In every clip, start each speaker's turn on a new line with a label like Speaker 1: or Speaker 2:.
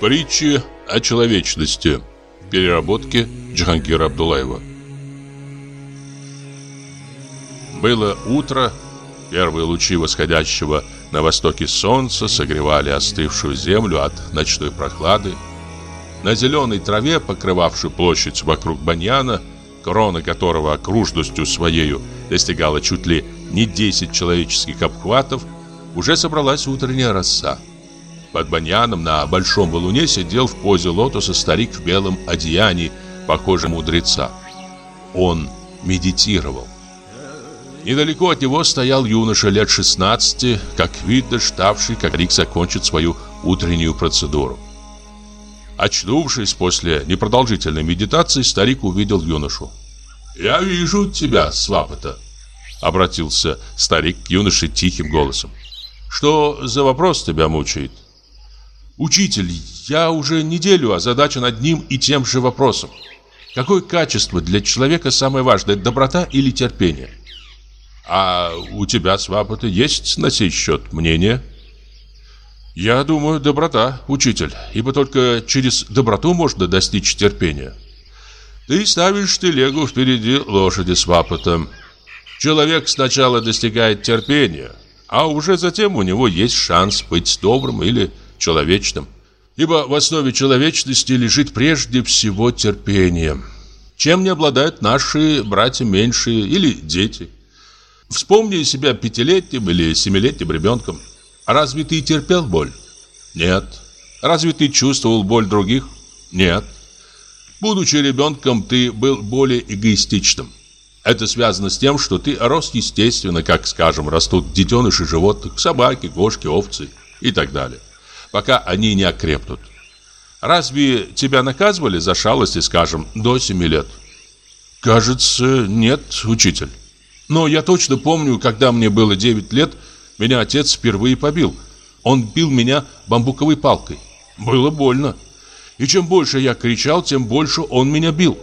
Speaker 1: Притчи о человечности. Переработки Джахангира Абдулаева. Было утро, первые лучи восходящего на востоке солнца согревали остывшую землю от ночной прохлады. На зеленой траве, покрывавшей площадь вокруг баньяна, крона которого окружностью своею достигала чуть ли не 10 человеческих обхватов, уже собралась утренняя роса. Под баньяном на большом валуне сидел в позе лотоса старик в белом одеянии, похожий мудреца. Он медитировал. Недалеко от него стоял юноша лет 16, как видно, ждавший, как Рик закончит свою утреннюю процедуру. Очнувшись после непродолжительной медитации, старик увидел юношу. «Я вижу тебя, Свапота», — обратился старик к юноше тихим голосом. «Что за вопрос тебя мучает?» Учитель, я уже неделю озадачен одним и тем же вопросом. Какое качество для человека самое важное, доброта или терпение? А у тебя, Свапота, есть на сей счет мнение? Я думаю, доброта, учитель, ибо только через доброту можно достичь терпения. Ты ставишь телегу впереди лошади Свапота. Человек сначала достигает терпения, а уже затем у него есть шанс быть добрым или человечным. Ибо в основе человечности лежит прежде всего терпение. Чем не обладают наши братья меньшие или дети? Вспомни себя пятилетним или семилетним ребенком. Разве ты терпел боль? Нет. Разве ты чувствовал боль других? Нет. Будучи ребенком, ты был более эгоистичным. Это связано с тем, что ты рос естественно, как, скажем, растут детеныши животных, собаки, кошки, овцы и так далее пока они не окрепнут. Разве тебя наказывали за шалости, скажем, до 7 лет? Кажется, нет, учитель. Но я точно помню, когда мне было 9 лет, меня отец впервые побил. Он бил меня бамбуковой палкой. Было больно. И чем больше я кричал, тем больше он меня бил.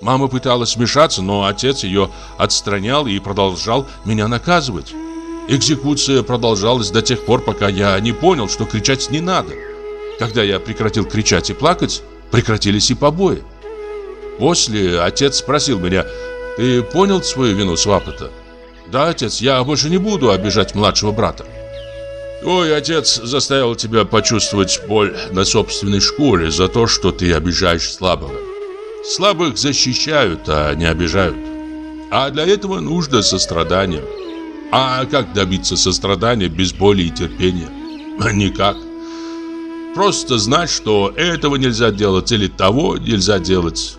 Speaker 1: Мама пыталась смешаться, но отец ее отстранял и продолжал меня наказывать. Экзекуция продолжалась до тех пор, пока я не понял, что кричать не надо. Когда я прекратил кричать и плакать, прекратились и побои. После отец спросил меня, «Ты понял свою вину, Свапота?» «Да, отец, я больше не буду обижать младшего брата». «Твой отец заставил тебя почувствовать боль на собственной шкуре за то, что ты обижаешь слабого. Слабых защищают, а не обижают. А для этого нужно сострадание». А как добиться сострадания без боли и терпения? Никак. Просто знать, что этого нельзя делать или того нельзя делать.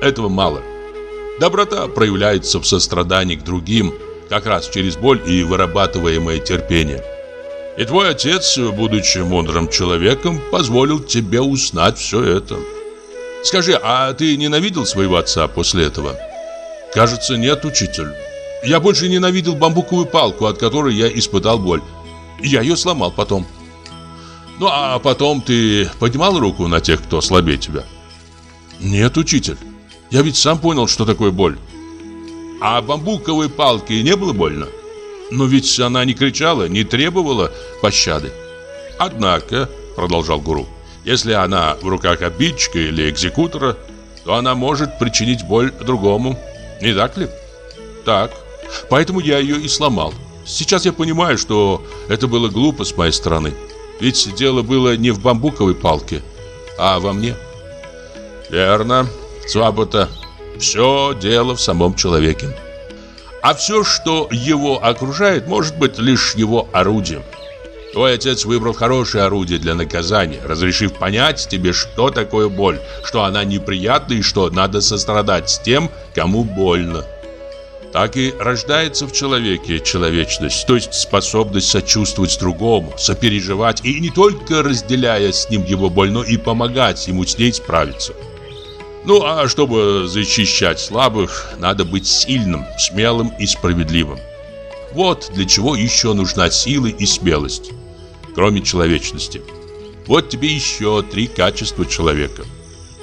Speaker 1: Этого мало. Доброта проявляется в сострадании к другим, как раз через боль и вырабатываемое терпение. И твой отец, будучи мудрым человеком, позволил тебе узнать все это. Скажи, а ты ненавидел своего отца после этого? Кажется, нет, учитель. Я больше ненавидел бамбуковую палку, от которой я испытал боль. Я ее сломал потом. Ну, а потом ты поднимал руку на тех, кто слабее тебя? Нет, учитель. Я ведь сам понял, что такое боль. А бамбуковой палке не было больно? Но ведь она не кричала, не требовала пощады. Однако, продолжал гуру, если она в руках обидчика или экзекутора, то она может причинить боль другому. Не так ли? Так. Поэтому я ее и сломал. Сейчас я понимаю, что это было глупо с моей стороны. Ведь дело было не в бамбуковой палке, а во мне. Верно, Свобода. Все дело в самом человеке. А все, что его окружает, может быть лишь его орудием. Твой отец выбрал хорошее орудие для наказания, разрешив понять тебе, что такое боль, что она неприятна и что надо сострадать с тем, кому больно так и рождается в человеке человечность, то есть способность сочувствовать другому, сопереживать и не только разделяя с ним его боль, но и помогать ему с ней справиться. Ну а чтобы защищать слабых, надо быть сильным, смелым и справедливым. Вот для чего еще нужна сила и смелость, кроме человечности. Вот тебе еще три качества человека –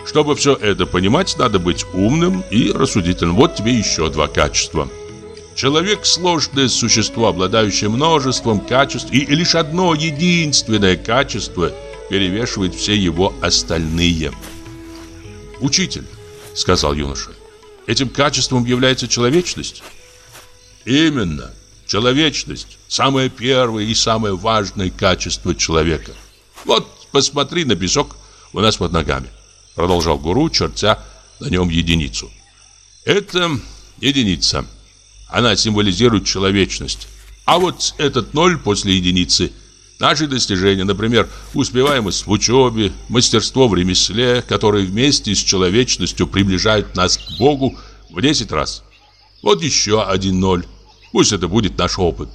Speaker 1: чтобы все это понимать, надо быть умным и рассудительным. Вот тебе еще два качества. Человек – сложное существо, обладающее множеством качеств, и лишь одно единственное качество перевешивает все его остальные. «Учитель», — сказал юноша, — «этим качеством является человечность?» «Именно, человечность — самое первое и самое важное качество человека. Вот посмотри на песок у нас под ногами», — продолжал гуру, чертя на нем единицу. «Это единица. Она символизирует человечность. А вот этот ноль после единицы — Наши достижения, например, успеваемость в учебе, мастерство в ремесле, которые вместе с человечностью приближают нас к Богу в 10 раз. Вот еще один ноль. Пусть это будет наш опыт.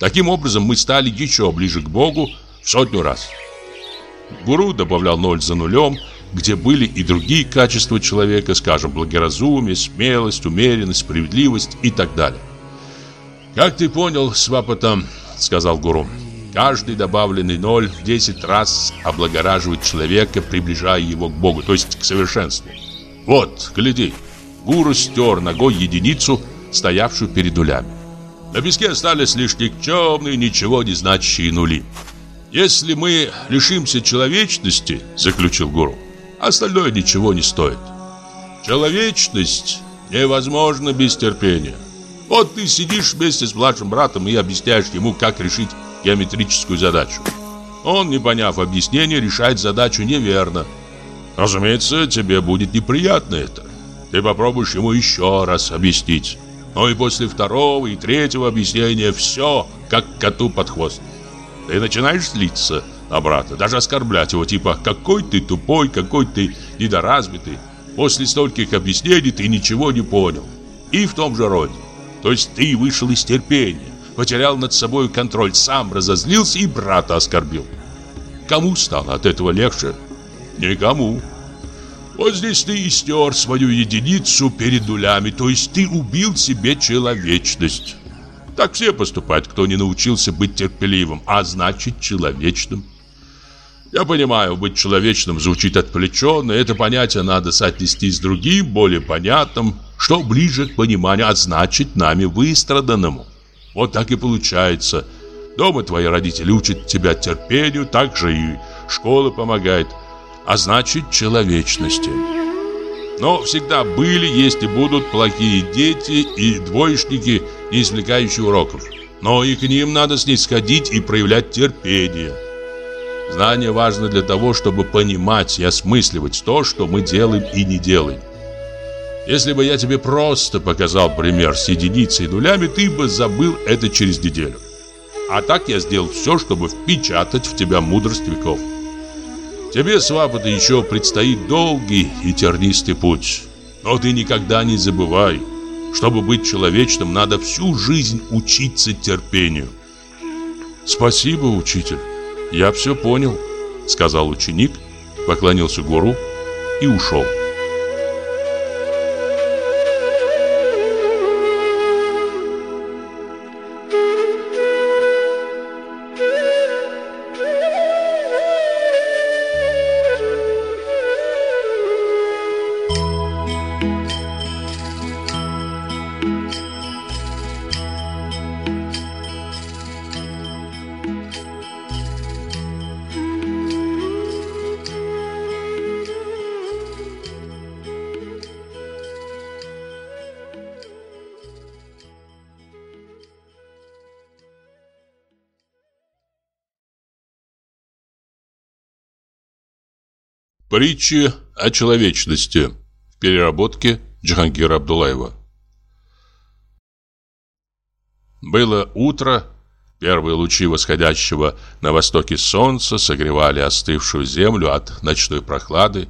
Speaker 1: Таким образом мы стали еще ближе к Богу в сотню раз. Гуру добавлял ноль за нулем, где были и другие качества человека, скажем, благоразумие, смелость, умеренность, справедливость и так далее. «Как ты понял, Свапата, — сказал Гуру, — Каждый добавленный ноль в 10 раз облагораживает человека, приближая его к Богу, то есть к совершенству. Вот, гляди, гуру стер ногой единицу, стоявшую перед нулями. На песке остались лишь никчемные, ничего не значащие нули. Если мы лишимся человечности, заключил гуру, остальное ничего не стоит. Человечность невозможна без терпения. Вот ты сидишь вместе с младшим братом и объясняешь ему, как решить геометрическую задачу. Он, не поняв объяснения, решает задачу неверно. Разумеется, тебе будет неприятно это. Ты попробуешь ему еще раз объяснить. Но и после второго и третьего объяснения все как коту под хвост. Ты начинаешь злиться на брата, даже оскорблять его, типа «какой ты тупой, какой ты недоразвитый». После стольких объяснений ты ничего не понял. И в том же роде. То есть ты вышел из терпения потерял над собой контроль, сам разозлился и брата оскорбил. Кому стало от этого легче? Никому. Вот здесь ты и стер свою единицу перед нулями, то есть ты убил себе человечность. Так все поступают, кто не научился быть терпеливым, а значит человечным. Я понимаю, быть человечным звучит отвлеченно, это понятие надо соотнести с другим, более понятным, что ближе к пониманию, а значит нами выстраданному. Вот так и получается. Дома твои родители учат тебя терпению, так же и школа помогает, а значит человечности. Но всегда были, есть и будут плохие дети и двоечники, не извлекающие уроков. Но и к ним надо снисходить и проявлять терпение. Знание важно для того, чтобы понимать и осмысливать то, что мы делаем и не делаем. Если бы я тебе просто показал пример с единицей и нулями, ты бы забыл это через неделю. А так я сделал все, чтобы впечатать в тебя мудрость веков. Тебе, свобода, еще предстоит долгий и тернистый путь. Но ты никогда не забывай, чтобы быть человечным, надо всю жизнь учиться терпению. Спасибо, учитель, я все понял, сказал ученик, поклонился гуру и ушел. Притчи о человечности. В переработке Джахангира Абдулаева. Было утро. Первые лучи восходящего на востоке солнца согревали остывшую землю от ночной прохлады.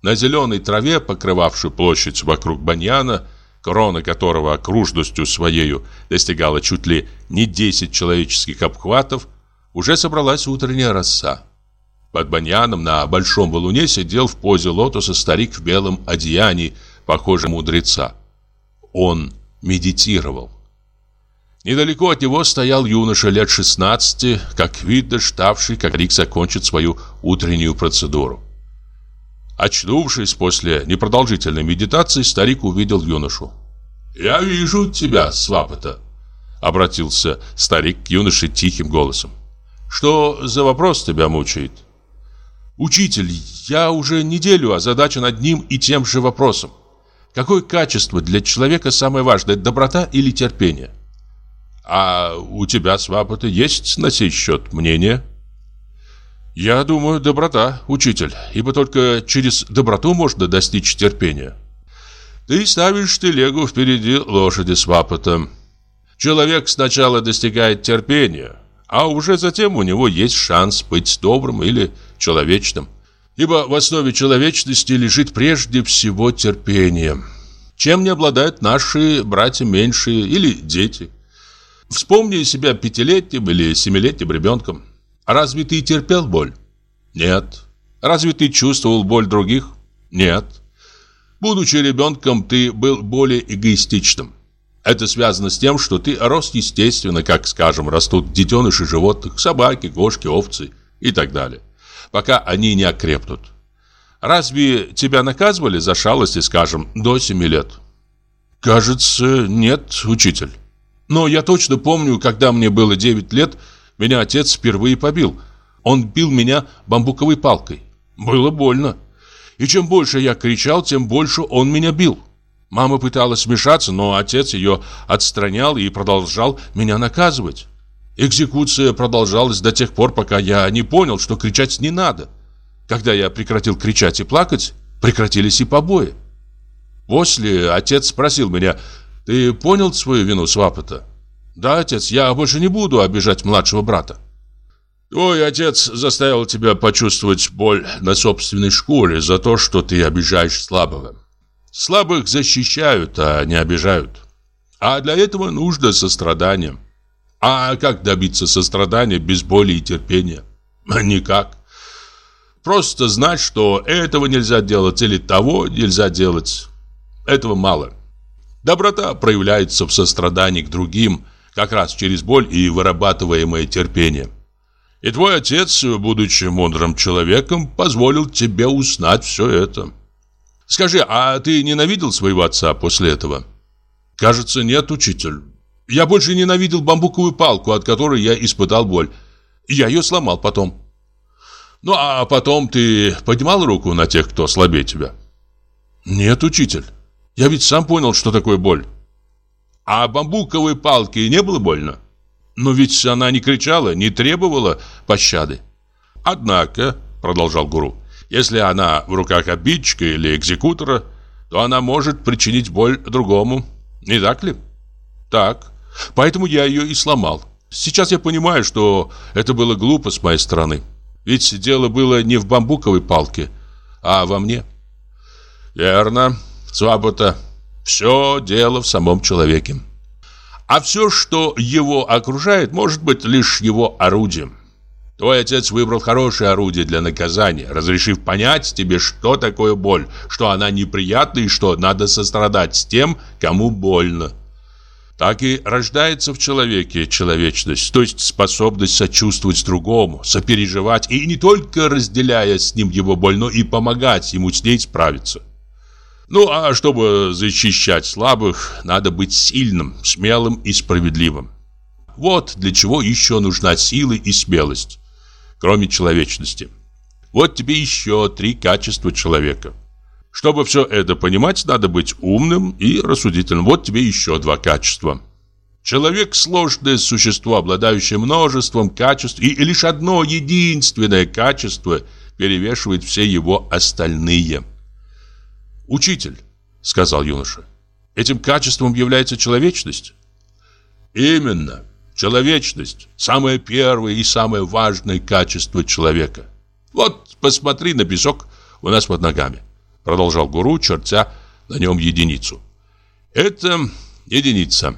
Speaker 1: На зеленой траве, покрывавшей площадь вокруг баньяна, крона которого окружностью своею достигала чуть ли не 10 человеческих обхватов, уже собралась утренняя роса. Под баньяном на большом валуне сидел в позе лотоса старик в белом одеянии, похожий мудреца. Он медитировал. Недалеко от него стоял юноша лет 16, как видно, ждавший, как Рик закончит свою утреннюю процедуру. Очнувшись после непродолжительной медитации, старик увидел юношу. «Я вижу тебя, Свапота», — обратился старик к юноше тихим голосом. «Что за вопрос тебя мучает?» Учитель, я уже неделю озадачен одним и тем же вопросом. Какое качество для человека самое важное, доброта или терпение? А у тебя, Свапота, есть на сей счет мнение? Я думаю, доброта, учитель, ибо только через доброту можно достичь терпения. Ты ставишь телегу впереди лошади Свапота. Человек сначала достигает терпения, а уже затем у него есть шанс быть добрым или человечным. Ибо в основе человечности лежит прежде всего терпение. Чем не обладают наши братья меньшие или дети? Вспомни себя пятилетним или семилетним ребенком. Разве ты терпел боль? Нет. Разве ты чувствовал боль других? Нет. Будучи ребенком, ты был более эгоистичным. Это связано с тем, что ты рос естественно, как, скажем, растут детеныши животных, собаки, кошки, овцы и так далее, пока они не окрепнут. Разве тебя наказывали за шалости, скажем, до 7 лет? Кажется, нет, учитель. Но я точно помню, когда мне было 9 лет, меня отец впервые побил. Он бил меня бамбуковой палкой. Было больно. И чем больше я кричал, тем больше он меня бил. Мама пыталась вмешаться, но отец ее отстранял и продолжал меня наказывать. Экзекуция продолжалась до тех пор, пока я не понял, что кричать не надо. Когда я прекратил кричать и плакать, прекратились и побои. После отец спросил меня, «Ты понял свою вину, Свапота?» «Да, отец, я больше не буду обижать младшего брата». «Твой отец заставил тебя почувствовать боль на собственной шкуре за то, что ты обижаешь слабого. Слабых защищают, а не обижают. А для этого нужно сострадание. А как добиться сострадания без боли и терпения? Никак. Просто знать, что этого нельзя делать или того нельзя делать. Этого мало. Доброта проявляется в сострадании к другим, как раз через боль и вырабатываемое терпение. И твой отец, будучи мудрым человеком, позволил тебе узнать все это. Скажи, а ты ненавидел своего отца после этого? Кажется, нет, учитель. Я больше ненавидел бамбуковую палку, от которой я испытал боль. Я ее сломал потом. Ну, а потом ты поднимал руку на тех, кто слабее тебя? Нет, учитель. Я ведь сам понял, что такое боль. А бамбуковой палке не было больно? Но ведь она не кричала, не требовала пощады. Однако, продолжал гуру, если она в руках обидчика или экзекутора, то она может причинить боль другому. Не так ли? Так. Поэтому я ее и сломал. Сейчас я понимаю, что это было глупо с моей стороны. Ведь дело было не в бамбуковой палке, а во мне. Верно, Свобода. Все дело в самом человеке. А все, что его окружает, может быть лишь его орудием. Твой отец выбрал хорошее орудие для наказания, разрешив понять тебе, что такое боль, что она неприятна и что надо сострадать с тем, кому больно так и рождается в человеке человечность, то есть способность сочувствовать другому, сопереживать и не только разделяя с ним его боль, но и помогать ему с ней справиться. Ну, а чтобы защищать слабых, надо быть сильным, смелым и справедливым. Вот для чего еще нужна сила и смелость, кроме человечности. Вот тебе еще три качества человека – чтобы все это понимать, надо быть умным и рассудительным. Вот тебе еще два качества. Человек – сложное существо, обладающее множеством качеств, и лишь одно единственное качество перевешивает все его остальные. «Учитель», – сказал юноша, – «этим качеством является человечность?» «Именно. Человечность – самое первое и самое важное качество человека. Вот посмотри на песок у нас под ногами. Продолжал гуру, чертя на нем единицу. Это единица.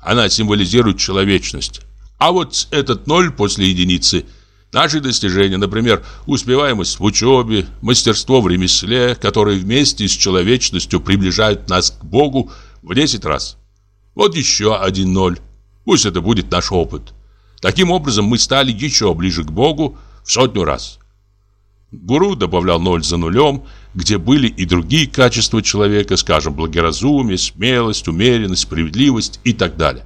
Speaker 1: Она символизирует человечность. А вот этот ноль после единицы – наши достижения, например, успеваемость в учебе, мастерство в ремесле, которые вместе с человечностью приближают нас к Богу в 10 раз. Вот еще один ноль. Пусть это будет наш опыт. Таким образом, мы стали еще ближе к Богу в сотню раз. Гуру добавлял ноль за нулем, где были и другие качества человека, скажем, благоразумие, смелость, умеренность, справедливость и так далее.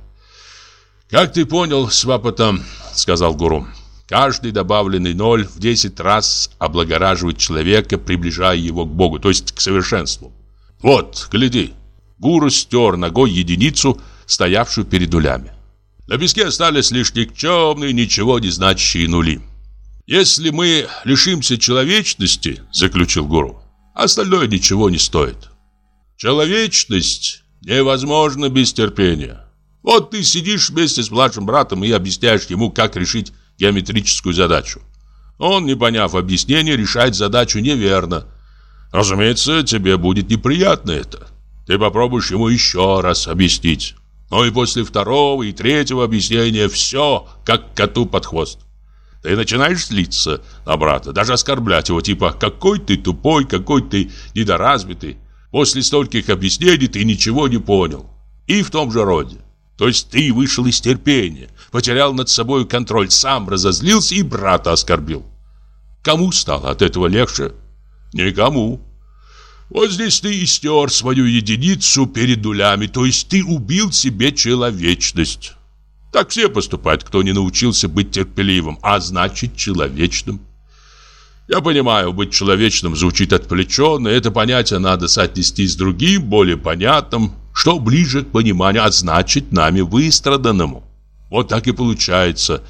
Speaker 1: «Как ты понял, Свапата, — сказал Гуру, — Каждый добавленный ноль в 10 раз облагораживает человека, приближая его к Богу, то есть к совершенству. Вот, гляди. Гуру стер ногой единицу, стоявшую перед нулями. На песке остались лишь никчемные, ничего не значащие нули. «Если мы лишимся человечности, — заключил гуру, — остальное ничего не стоит. Человечность невозможна без терпения. Вот ты сидишь вместе с младшим братом и объясняешь ему, как решить геометрическую задачу. Он, не поняв объяснения, решает задачу неверно. Разумеется, тебе будет неприятно это. Ты попробуешь ему еще раз объяснить. Но и после второго и третьего объяснения все как коту под хвост. Ты начинаешь злиться на брата, даже оскорблять его, типа «какой ты тупой, какой ты недоразвитый». После стольких объяснений ты ничего не понял. И в том же роде. То есть ты вышел из терпения, потерял над собой контроль, сам разозлился и брата оскорбил. Кому стало от этого легче? Никому. Вот здесь ты и стер свою единицу перед нулями, то есть ты убил себе человечность. Так все поступают, кто не научился быть терпеливым, а значит человечным. Я понимаю, быть человечным звучит отвлеченно, это понятие надо соотнести с другим, более понятным, что ближе к пониманию, а значит нами выстраданному. Вот так и получается.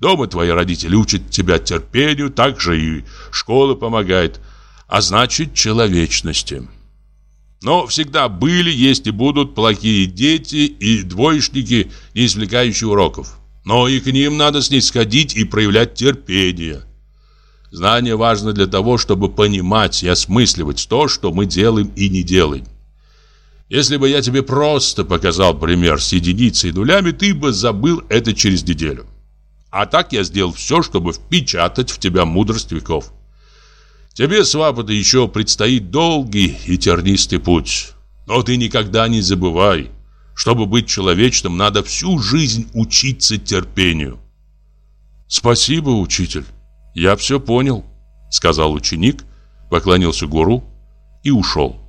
Speaker 1: Дома твои родители учат тебя терпению, так же и школа помогает, а значит человечности. Но всегда были, есть и будут плохие дети и двоечники, не извлекающие уроков. Но и к ним надо снисходить и проявлять терпение. Знание важно для того, чтобы понимать и осмысливать то, что мы делаем и не делаем. Если бы я тебе просто показал пример с единицей и нулями, ты бы забыл это через неделю. А так я сделал все, чтобы впечатать в тебя мудрость веков. Тебе, свапота, еще предстоит долгий и тернистый путь. Но ты никогда не забывай, чтобы быть человечным, надо всю жизнь учиться терпению. Спасибо, учитель, я все понял, сказал ученик, поклонился гуру и ушел.